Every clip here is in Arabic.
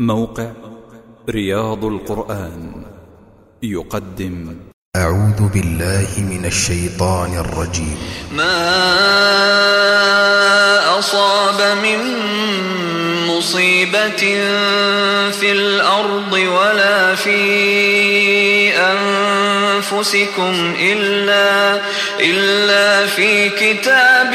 موقع رياض القرآن يقدم. أعوذ بالله من الشيطان الرجيم. ما أصاب من مصيبة في الأرض ولا في أنفسكم إلا, إلا في كتاب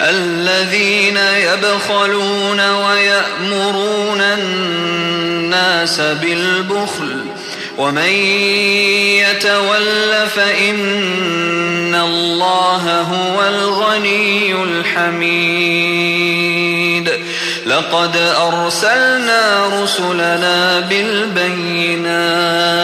الذين يبخلون ويأمرون الناس بالبخل ومن يتول فإن الله هو الغني الحميد. لقد أرسلنا رسلنا بالبينات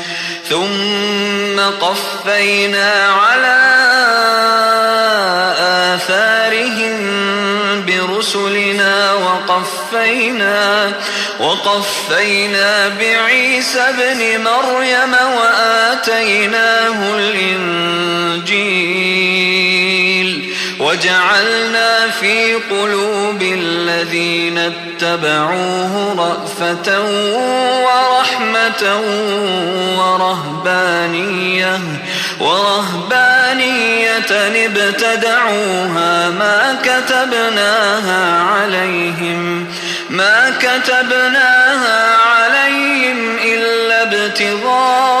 قفينا على آثارهم برسلنا وقفينا وقفينا بعيسى ابن مريم وآتيناه الإنجيل. وجعلنا في قلوب الذين اتبعوه رأفة ورحمة ورهبانية ورهبانية ابتدعوها ما كتبناها عليهم ما كتبناها عليهم إلا ابتغاء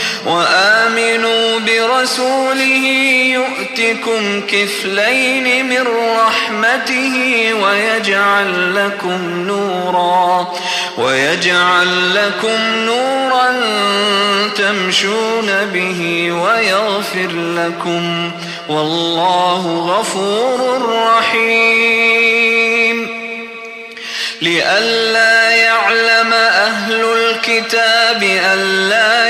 وآمنوا برسوله يؤتكم كفلين من رحمته ويجعل لكم نورا ويجعل لكم نورا تمشون به ويغفر لكم. والله غفور رحيم. لئلا يعلم أهل الكتاب ألا